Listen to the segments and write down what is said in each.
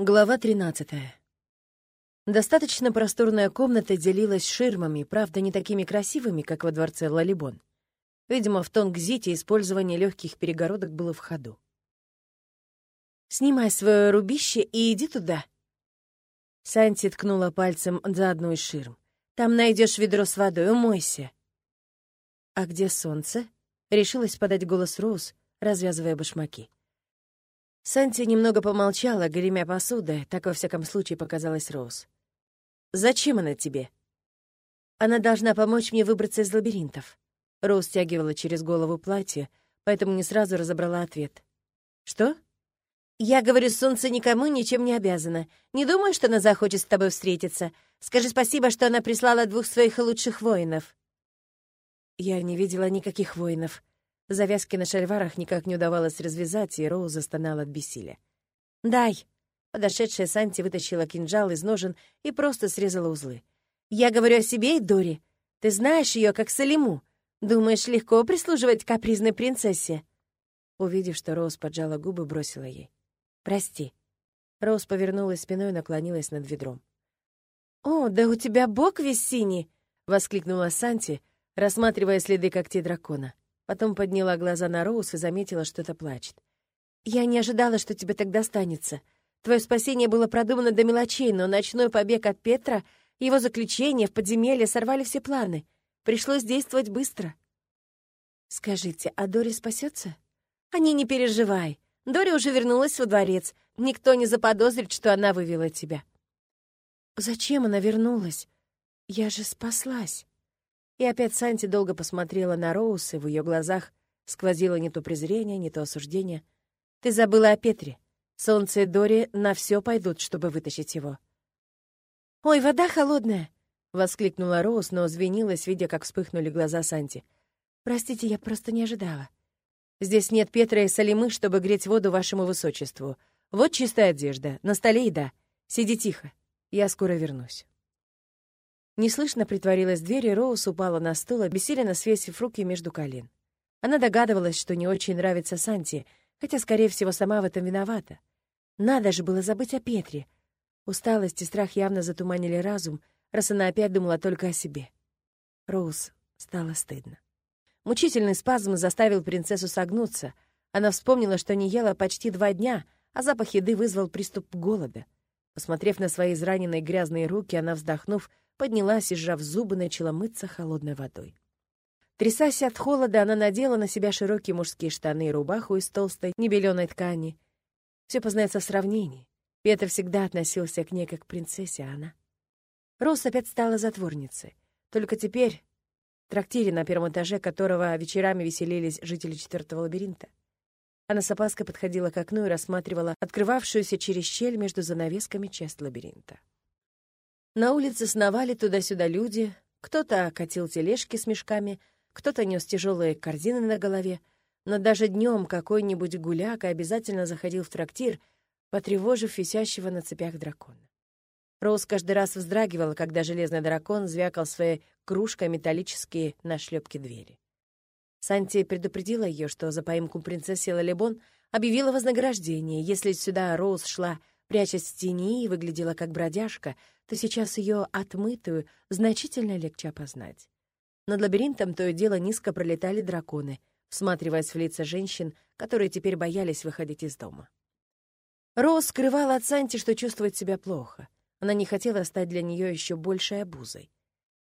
Глава 13. Достаточно просторная комната делилась ширмами, правда, не такими красивыми, как во дворце Лалибон. Видимо, в Тонгзите использование легких перегородок было в ходу. «Снимай свое рубище и иди туда». Санти ткнула пальцем за одну из ширм. «Там найдешь ведро с водой, умойся». «А где солнце?» — решилась подать голос Роуз, развязывая башмаки. Санти немного помолчала, гремя посудой, так во всяком случае показалось Роуз. «Зачем она тебе?» «Она должна помочь мне выбраться из лабиринтов». Роуз стягивала через голову платье, поэтому не сразу разобрала ответ. «Что?» «Я говорю, солнце никому ничем не обязано. Не думаю, что она захочет с тобой встретиться. Скажи спасибо, что она прислала двух своих лучших воинов». Я не видела никаких воинов. Завязки на шальварах никак не удавалось развязать, и Роуз застонала от бессилия. «Дай!» Подошедшая Санти вытащила кинжал из ножен и просто срезала узлы. «Я говорю о себе и Дори. Ты знаешь ее как Салиму. Думаешь, легко прислуживать капризной принцессе?» Увидев, что Роуз поджала губы, бросила ей. «Прости». Роуз повернулась спиной и наклонилась над ведром. «О, да у тебя бок весь синий!» — воскликнула Санти, рассматривая следы когтей дракона. Потом подняла глаза на Роуз и заметила, что это плачет. «Я не ожидала, что тебе так достанется. Твое спасение было продумано до мелочей, но ночной побег от Петра, его заключение в подземелье сорвали все планы. Пришлось действовать быстро». «Скажите, а Дори спасется? «А не, не переживай. Дори уже вернулась во дворец. Никто не заподозрит, что она вывела тебя». «Зачем она вернулась? Я же спаслась». И опять Санти долго посмотрела на Роуз, и в ее глазах сквозило не то презрение, не то осуждение. «Ты забыла о Петре. Солнце и Дори на все пойдут, чтобы вытащить его». «Ой, вода холодная!» — воскликнула Роуз, но извинилась, видя, как вспыхнули глаза Санти. «Простите, я просто не ожидала. Здесь нет Петра и Салимы, чтобы греть воду вашему высочеству. Вот чистая одежда, на столе еда. Сиди тихо, я скоро вернусь». Неслышно притворилась дверь, и Роуз упала на стул, обессиленно свесив руки между колен. Она догадывалась, что не очень нравится Санти, хотя, скорее всего, сама в этом виновата. Надо же было забыть о Петре. Усталость и страх явно затуманили разум, раз она опять думала только о себе. Роуз стало стыдно. Мучительный спазм заставил принцессу согнуться. Она вспомнила, что не ела почти два дня, а запах еды вызвал приступ голода. Посмотрев на свои израненные грязные руки, она, вздохнув, поднялась и, сжав зубы, начала мыться холодной водой. Трясясь от холода, она надела на себя широкие мужские штаны и рубаху из толстой, небеленой ткани. Все познается в сравнении. Петр всегда относился к ней как к принцессе, а она... Рос опять стала затворницей. Только теперь в трактире, на первом этаже которого вечерами веселились жители четвертого лабиринта. Она с опаской подходила к окну и рассматривала открывавшуюся через щель между занавесками часть лабиринта. На улице сновали туда-сюда люди, кто-то катил тележки с мешками, кто-то нес тяжелые корзины на голове, но даже днем какой-нибудь гуляк обязательно заходил в трактир, потревожив висящего на цепях дракона. Роуз каждый раз вздрагивала, когда железный дракон звякал своей кружкой металлические нашлепки двери. Санти предупредила ее, что за поимку принцессы Лалебон объявила вознаграждение. Если сюда Роуз шла, прячась в тени и выглядела как бродяжка, то сейчас ее отмытую значительно легче опознать. Над лабиринтом то и дело низко пролетали драконы, всматриваясь в лица женщин, которые теперь боялись выходить из дома. Роуз скрывала от Санти, что чувствует себя плохо. Она не хотела стать для нее еще большей обузой.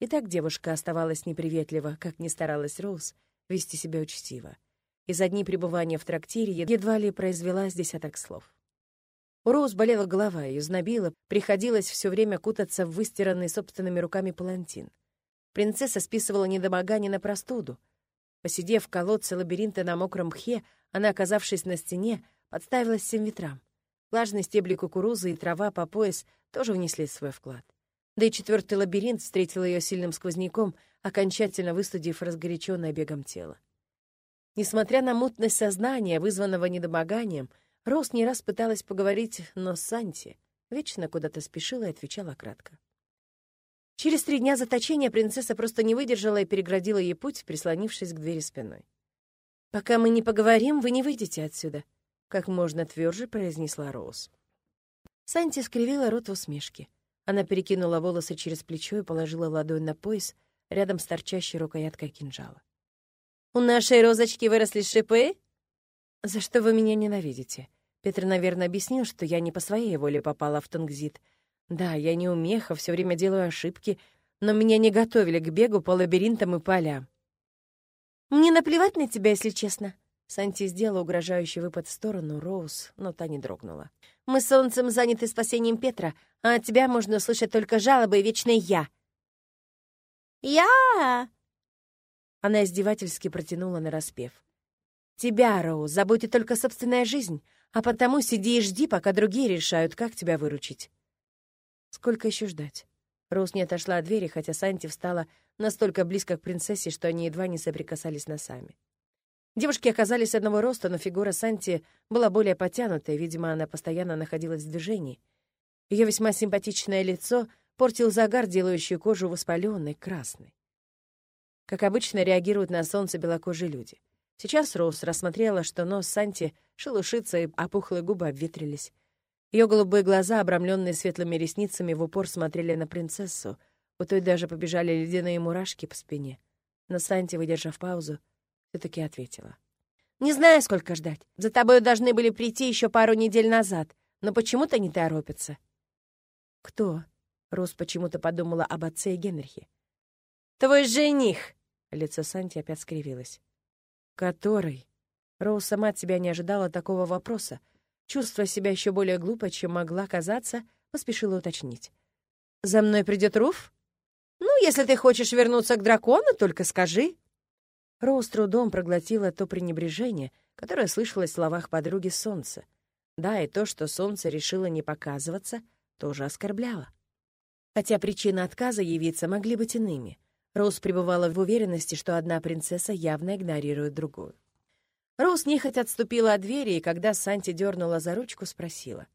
И так девушка оставалась неприветлива, как ни старалась Роуз вести себя учтиво. И за дни пребывания в трактире едва ли произвела с десяток слов. У Роуз болела голова, ее знобило, приходилось все время кутаться в выстиранный собственными руками палантин. Принцесса списывала недомогание на простуду. Посидев в колодце лабиринта на мокром мхе, она, оказавшись на стене, подставилась всем ветрам. Влажные стебли кукурузы и трава по пояс тоже внесли свой вклад. Да и четвертый лабиринт встретил ее сильным сквозняком, окончательно выстудив разгоряченное бегом тело. Несмотря на мутность сознания, вызванного недомоганием, Роуз не раз пыталась поговорить, но Санти вечно куда-то спешила и отвечала кратко. Через три дня заточения принцесса просто не выдержала и переградила ей путь, прислонившись к двери спиной. «Пока мы не поговорим, вы не выйдете отсюда», — как можно тверже произнесла Роуз. Санти скривила рот в усмешке. Она перекинула волосы через плечо и положила ладонь на пояс рядом с торчащей рукояткой кинжала. «У нашей розочки выросли шипы?» «За что вы меня ненавидите?» Петр, наверное, объяснил, что я не по своей воле попала в Тунгзит. Да, я не умеха, все время делаю ошибки, но меня не готовили к бегу по лабиринтам и полям. «Мне наплевать на тебя, если честно». Санти сделала угрожающий выпад в сторону Роуз, но та не дрогнула. «Мы солнцем заняты спасением Петра, а от тебя можно услышать только жалобы и вечное «я». «Я!» Она издевательски протянула на распев. «Тебя, Роуз, заботит только собственная жизнь, а потому сиди и жди, пока другие решают, как тебя выручить». «Сколько еще ждать?» Роуз не отошла от двери, хотя Санти встала настолько близко к принцессе, что они едва не соприкасались носами. Девушки оказались одного роста, но фигура Санти была более потянутая, видимо, она постоянно находилась в движении. Ее весьма симпатичное лицо портил загар, делающий кожу воспаленной, красной. Как обычно реагируют на солнце белокожие люди. Сейчас Роуз рассмотрела, что нос Санти шелушится, и опухлые губы обветрились. Ее голубые глаза, обрамленные светлыми ресницами, в упор смотрели на принцессу. У той даже побежали ледяные мурашки по спине. Но Санти, выдержав паузу, все таки ответила. «Не знаю, сколько ждать. За тобой должны были прийти еще пару недель назад, но почему-то не торопятся». «Кто?» — Рос почему-то подумала об отце и Генрихе. «Твой жених!» — лицо Санти опять скривилось. «Который?» Роуз сама от себя не ожидала такого вопроса, чувствуя себя еще более глупо, чем могла казаться, поспешила уточнить. «За мной придет Руф? Ну, если ты хочешь вернуться к дракону, только скажи». Роуз трудом проглотила то пренебрежение, которое слышалось в словах подруги Солнца. Да, и то, что Солнце решило не показываться, тоже оскорбляло. Хотя причины отказа явиться могли быть иными. Роуз пребывала в уверенности, что одна принцесса явно игнорирует другую. Роуз нехотя отступила от двери, и когда Санти дернула за ручку, спросила.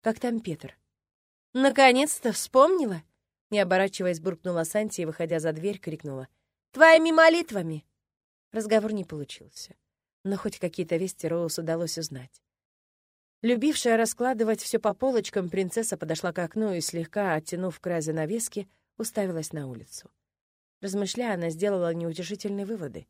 «Как там Петр?» «Наконец-то вспомнила?» Не оборачиваясь, буркнула Санти и, выходя за дверь, крикнула. «Твоими молитвами!» Разговор не получился. Но хоть какие-то вести Роуз удалось узнать. Любившая раскладывать все по полочкам, принцесса подошла к окну и, слегка оттянув край занавески, уставилась на улицу. Размышляя, она сделала неутешительные выводы.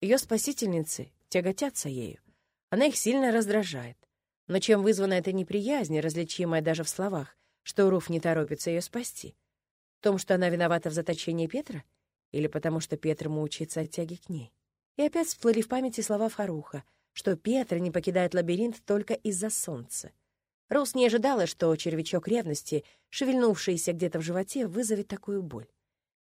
Ее спасительницы тяготятся ею. Она их сильно раздражает. Но чем вызвана эта неприязнь, различимая даже в словах, что Руф не торопится ее спасти? В том, что она виновата в заточении Петра? Или потому что Петр мучается от тяги к ней? И опять всплыли в памяти слова Фаруха, что Петр не покидает лабиринт только из-за солнца. Роуз не ожидала, что червячок ревности, шевельнувшийся где-то в животе, вызовет такую боль.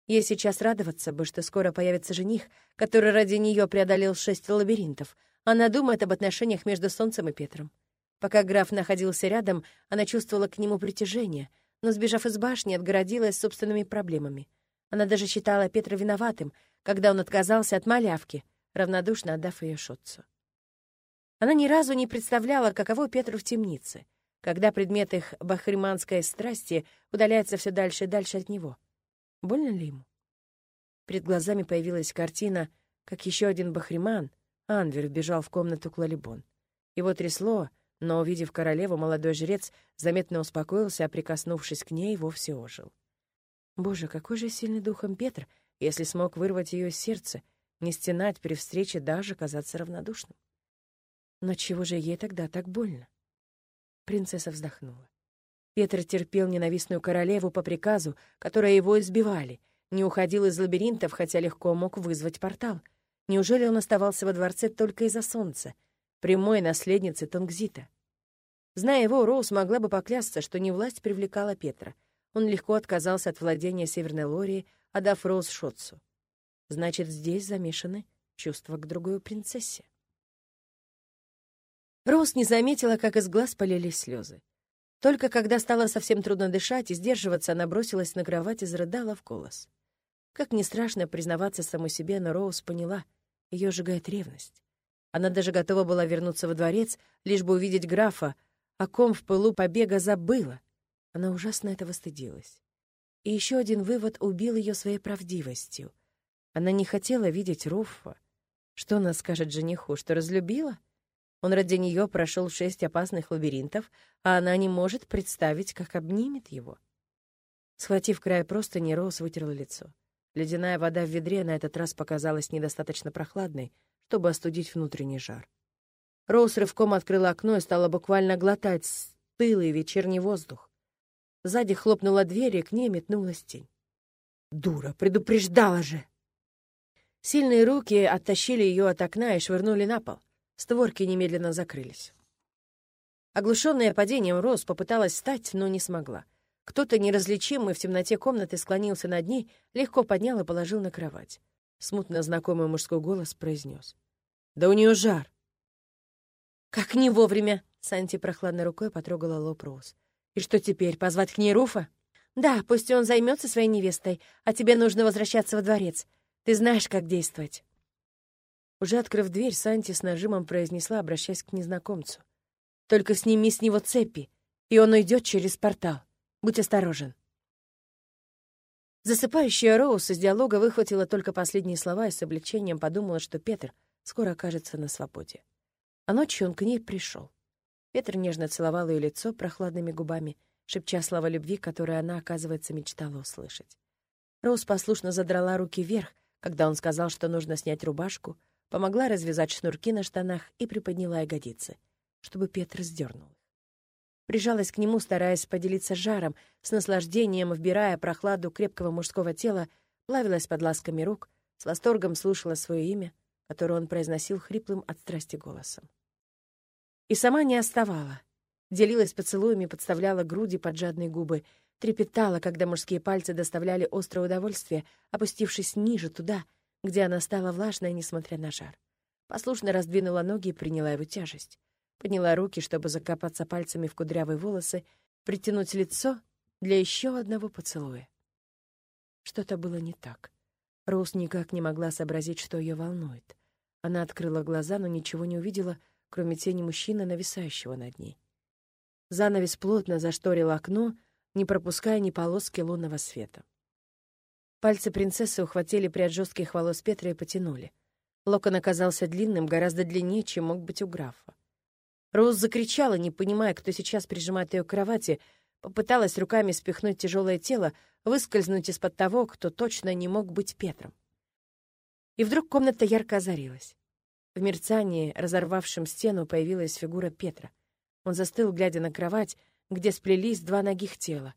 Ей сейчас радоваться бы, что скоро появится жених, который ради нее преодолел шесть лабиринтов. Она думает об отношениях между Солнцем и Петром. Пока граф находился рядом, она чувствовала к нему притяжение, но, сбежав из башни, отгородилась собственными проблемами. Она даже считала Петра виноватым, когда он отказался от малявки, равнодушно отдав ее Шотцу. Она ни разу не представляла, каково Петру в темнице, когда предмет их бахриманской страсти удаляется все дальше и дальше от него — Больно ли ему? Перед глазами появилась картина, как еще один бахриман, Анвер, бежал в комнату Клалибон. Его трясло, но, увидев королеву, молодой жрец заметно успокоился, а, прикоснувшись к ней, вовсе ожил. Боже, какой же сильный духом Петр, если смог вырвать ее сердце, не стенать при встрече, даже казаться равнодушным. Но чего же ей тогда так больно? Принцесса вздохнула. Петр терпел ненавистную королеву по приказу, которой его избивали, не уходил из лабиринтов, хотя легко мог вызвать портал. Неужели он оставался во дворце только из-за солнца, прямой наследницы Тонгзита? Зная его, Роуз могла бы поклясться, что не власть привлекала Петра. Он легко отказался от владения Северной Лории, отдав Роуз Шотцу. Значит, здесь замешаны чувства к другой принцессе. Роуз не заметила, как из глаз полились слезы. Только когда стало совсем трудно дышать и сдерживаться, она бросилась на кровать и зарыдала в голос. Как не страшно признаваться самой себе, но Роуз поняла, ее сжигает ревность. Она даже готова была вернуться во дворец, лишь бы увидеть графа, о ком в пылу побега забыла. Она ужасно этого стыдилась. И еще один вывод убил ее своей правдивостью. Она не хотела видеть Руффа. Что она скажет жениху, что разлюбила? Он ради нее прошел шесть опасных лабиринтов, а она не может представить, как обнимет его. Схватив край простыни, Роуз вытерла лицо. Ледяная вода в ведре на этот раз показалась недостаточно прохладной, чтобы остудить внутренний жар. Роуз рывком открыла окно и стала буквально глотать стылый вечерний воздух. Сзади хлопнула дверь, и к ней метнулась тень. «Дура, предупреждала же!» Сильные руки оттащили ее от окна и швырнули на пол. Створки немедленно закрылись. Оглушенная падением, Роуз попыталась встать, но не смогла. Кто-то неразличимый в темноте комнаты склонился над ней, легко поднял и положил на кровать. Смутно знакомый мужской голос произнес. «Да у нее жар!» «Как не вовремя!» — Санти прохладной рукой потрогала лоб Роуз. «И что теперь, позвать к ней Руфа?» «Да, пусть он займется своей невестой, а тебе нужно возвращаться во дворец. Ты знаешь, как действовать». Уже открыв дверь, Санти с нажимом произнесла, обращаясь к незнакомцу. «Только сними с него цепи, и он уйдет через портал. Будь осторожен». Засыпающая Роуз из диалога выхватила только последние слова и с облегчением подумала, что Петр скоро окажется на свободе. А ночью он к ней пришел. Петр нежно целовал ее лицо прохладными губами, шепча слова любви, которые она, оказывается, мечтала услышать. Роуз послушно задрала руки вверх, когда он сказал, что нужно снять рубашку, помогла развязать шнурки на штанах и приподняла ягодицы, чтобы Петр сдернул их. Прижалась к нему, стараясь поделиться жаром, с наслаждением вбирая прохладу крепкого мужского тела, плавилась под ласками рук, с восторгом слушала свое имя, которое он произносил хриплым от страсти голосом. И сама не оставала. Делилась поцелуями, подставляла груди под жадные губы, трепетала, когда мужские пальцы доставляли острое удовольствие, опустившись ниже, туда — где она стала влажной, несмотря на жар. Послушно раздвинула ноги и приняла его тяжесть. Подняла руки, чтобы закопаться пальцами в кудрявые волосы, притянуть лицо для еще одного поцелуя. Что-то было не так. Роуз никак не могла сообразить, что ее волнует. Она открыла глаза, но ничего не увидела, кроме тени мужчины, нависающего над ней. Занавес плотно зашторил окно, не пропуская ни полоски лунного света. Пальцы принцессы ухватили прядь жестких волос Петра и потянули. Локон оказался длинным, гораздо длиннее, чем мог быть у графа. Роуз закричала, не понимая, кто сейчас прижимает ее к кровати, попыталась руками спихнуть тяжелое тело, выскользнуть из-под того, кто точно не мог быть Петром. И вдруг комната ярко озарилась. В мерцании, разорвавшем стену, появилась фигура Петра. Он застыл, глядя на кровать, где сплелись два ногих тела.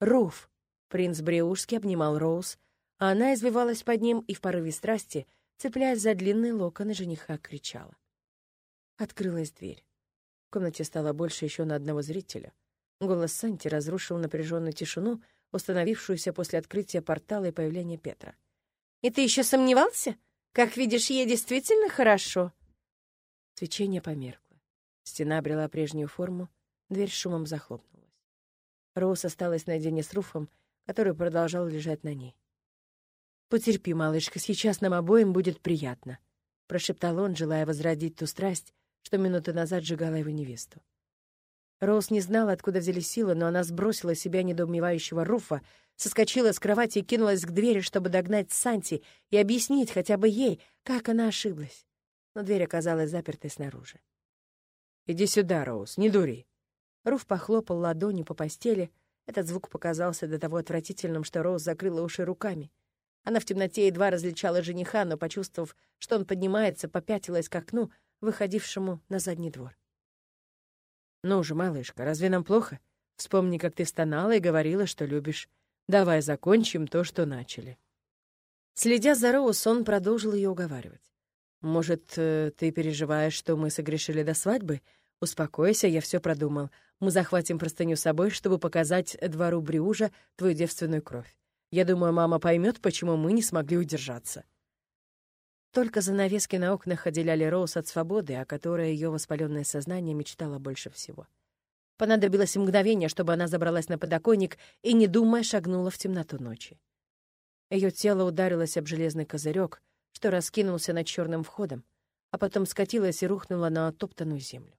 Руф! Принц Бреушский обнимал Роуз, а она извивалась под ним и в порыве страсти, цепляясь за длинные локоны жениха, кричала. Открылась дверь. В комнате стало больше еще на одного зрителя. Голос Санти разрушил напряженную тишину, установившуюся после открытия портала и появления Петра. «И ты еще сомневался? Как видишь, ей действительно хорошо». Свечение померкло. Стена обрела прежнюю форму, дверь шумом захлопнулась. Роуз осталась наедине с Руфом, который продолжал лежать на ней. «Потерпи, малышка, сейчас нам обоим будет приятно», — прошептал он, желая возродить ту страсть, что минуты назад сжигала его невесту. Роуз не знала, откуда взялись силы, но она сбросила себя недоумевающего Руфа, соскочила с кровати и кинулась к двери, чтобы догнать Санти и объяснить хотя бы ей, как она ошиблась. Но дверь оказалась запертой снаружи. «Иди сюда, Роуз, не дури». Руф похлопал ладонью по постели, — этот звук показался до того отвратительным, что Роуз закрыла уши руками. Она в темноте едва различала жениха, но, почувствовав, что он поднимается, попятилась к окну, выходившему на задний двор. «Ну же, малышка, разве нам плохо? Вспомни, как ты стонала и говорила, что любишь. Давай закончим то, что начали». Следя за Роуз, он продолжил ее уговаривать. «Может, э, ты переживаешь, что мы согрешили до свадьбы? Успокойся, я все продумал. Мы захватим простыню с собой, чтобы показать двору Бриужа твою девственную кровь. Я думаю, мама поймет, почему мы не смогли удержаться». Только занавески на окнах отделяли Роуз от свободы, о которой ее воспаленное сознание мечтало больше всего. Понадобилось мгновение, чтобы она забралась на подоконник и, не думая, шагнула в темноту ночи. Ее тело ударилось об железный козырек, что раскинулся над черным входом, а потом скатилось и рухнуло на оттоптанную землю.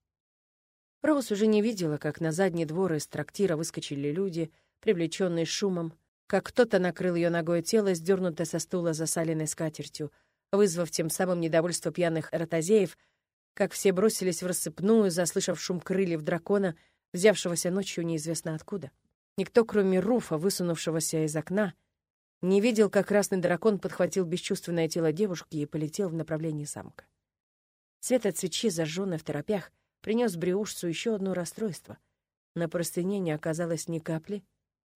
Роуз уже не видела, как на задний двор из трактира выскочили люди, привлеченные шумом, как кто-то накрыл ее ногой тело, сдернутое со стула засаленной скатертью, вызвав тем самым недовольство пьяных ротозеев, как все бросились в рассыпную, заслышав шум крыльев дракона, взявшегося ночью неизвестно откуда. Никто, кроме Руфа, высунувшегося из окна, не видел, как красный дракон подхватил бесчувственное тело девушки и полетел в направлении замка. Свет от свечи, зажженной в торопях, принес Бриушцу еще одно расстройство. На простыне не оказалось ни капли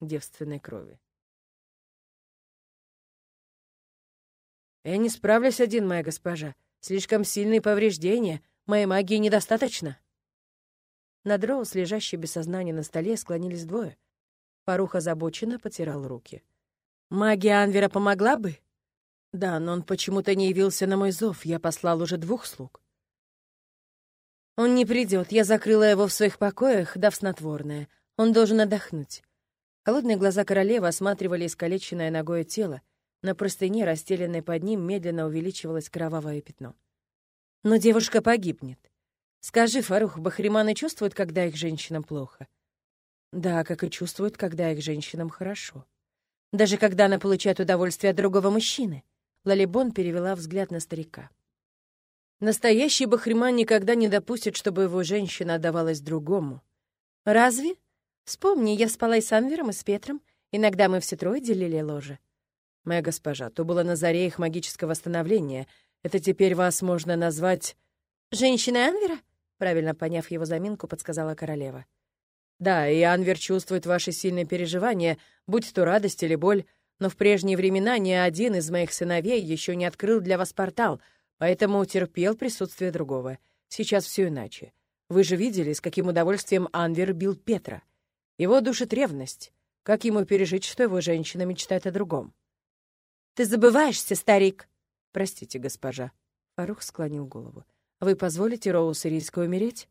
девственной крови. «Я не справлюсь один, моя госпожа. Слишком сильные повреждения. Моей магии недостаточно». Над Роуз, лежащей без сознания на столе, склонились двое. Парух озабоченно потирал руки. «Магия Анвера помогла бы?» «Да, но он почему-то не явился на мой зов. Я послал уже двух слуг». «Он не придет. Я закрыла его в своих покоях, дав снотворное. Он должен отдохнуть». Холодные глаза королевы осматривали искалеченное ногое тело, на простыне, расстеленной под ним, медленно увеличивалось кровавое пятно. Но девушка погибнет. Скажи, Фарух, бахриманы чувствуют, когда их женщинам плохо? Да, как и чувствуют, когда их женщинам хорошо. Даже когда она получает удовольствие от другого мужчины. Лалибон перевела взгляд на старика. Настоящий бахриман никогда не допустит, чтобы его женщина отдавалась другому. Разве? Вспомни, я спала и с Анвером, и с Петром. Иногда мы все трое делили ложе. «Моя госпожа, то было на заре их магического становления. Это теперь вас можно назвать...» «Женщиной Анвера?» Правильно поняв его заминку, подсказала королева. «Да, и Анвер чувствует ваши сильные переживания, будь то радость или боль, но в прежние времена ни один из моих сыновей еще не открыл для вас портал, поэтому терпел присутствие другого. Сейчас все иначе. Вы же видели, с каким удовольствием Анвер бил Петра. Его душит ревность. Как ему пережить, что его женщина мечтает о другом? Ты забываешься, старик!» «Простите, госпожа». Фарух склонил голову. «Вы позволите Роу Сирийской умереть?»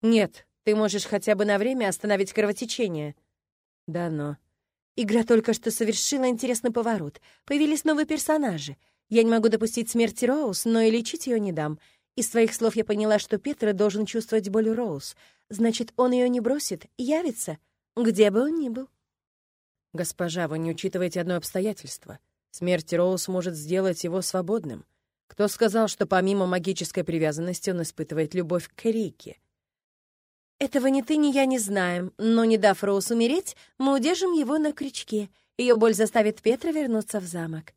«Нет, ты можешь хотя бы на время остановить кровотечение». «Да, но...» «Игра только что совершила интересный поворот. Появились новые персонажи. Я не могу допустить смерти Роуз, но и лечить ее не дам. Из твоих слов я поняла, что Петр должен чувствовать боль Роуз. Значит, он ее не бросит, явится, где бы он ни был». «Госпожа, вы не учитываете одно обстоятельство. Смерть Роуз может сделать его свободным. Кто сказал, что помимо магической привязанности он испытывает любовь к Рике? Этого ни ты, ни я не знаем, но, не дав Роуз умереть, мы удержим его на крючке. Ее боль заставит Петра вернуться в замок.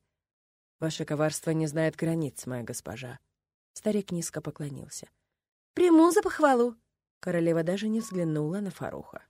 Ваше коварство не знает границ, моя госпожа. Старик низко поклонился. Приму за похвалу. Королева даже не взглянула на Фаруха.